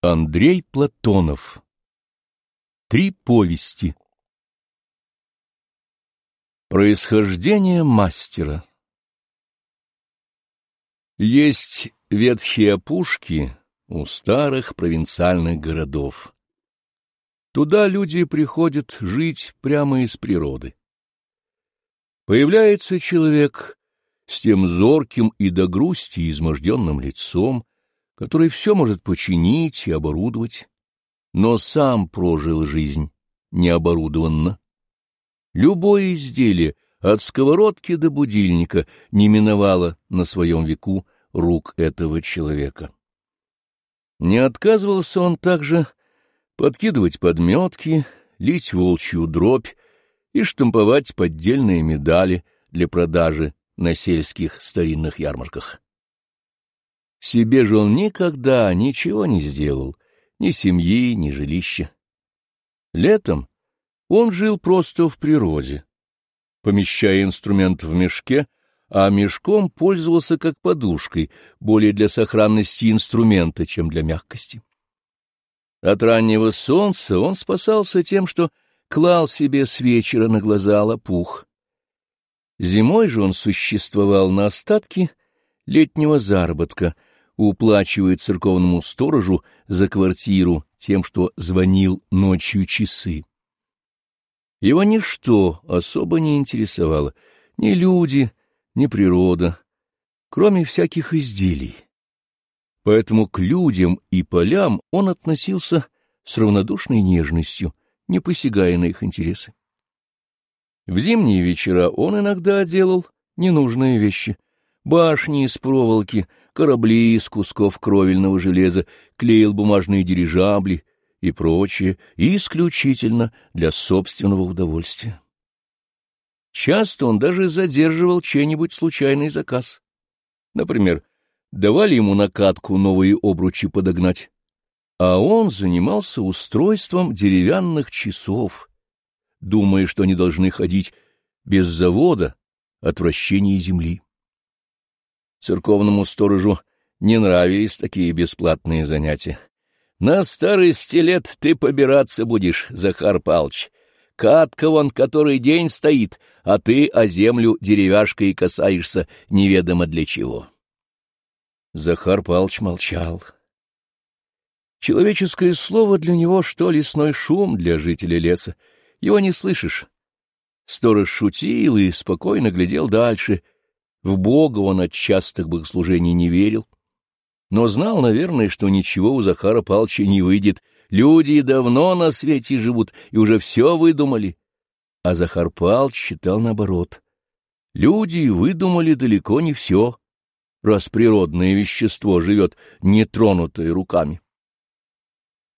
Андрей Платонов Три повести Происхождение мастера Есть ветхие опушки у старых провинциальных городов. Туда люди приходят жить прямо из природы. Появляется человек с тем зорким и до грусти изможденным лицом, который все может починить и оборудовать, но сам прожил жизнь необорудованно. Любое изделие, от сковородки до будильника, не миновало на своем веку рук этого человека. Не отказывался он также подкидывать подметки, лить волчью дробь и штамповать поддельные медали для продажи на сельских старинных ярмарках. Себе же он никогда ничего не сделал, ни семьи, ни жилища. Летом он жил просто в природе, помещая инструмент в мешке, а мешком пользовался как подушкой, более для сохранности инструмента, чем для мягкости. От раннего солнца он спасался тем, что клал себе с вечера на глаза лопух. Зимой же он существовал на остатки летнего заработка — уплачивает церковному сторожу за квартиру тем, что звонил ночью часы. Его ничто особо не интересовало, ни люди, ни природа, кроме всяких изделий. Поэтому к людям и полям он относился с равнодушной нежностью, не посягая на их интересы. В зимние вечера он иногда делал ненужные вещи — башни из проволоки, корабли из кусков кровельного железа, клеил бумажные дирижабли и прочее, исключительно для собственного удовольствия. Часто он даже задерживал чей-нибудь случайный заказ. Например, давали ему накатку новые обручи подогнать, а он занимался устройством деревянных часов, думая, что они должны ходить без завода от вращения земли. Церковному сторожу не нравились такие бесплатные занятия. На старости лет ты побираться будешь, Захар Палч. Катка вон который день стоит, а ты о землю деревяшкой касаешься неведомо для чего. Захар Палч молчал. Человеческое слово для него, что лесной шум для жителя леса. Его не слышишь. Сторож шутил и спокойно глядел дальше — в Бога он от частых богослужений не верил, но знал, наверное, что ничего у Захара Палча не выйдет. Люди давно на свете живут и уже все выдумали. А Захар Палч считал наоборот. Люди выдумали далеко не все, раз природное вещество живет нетронутое руками.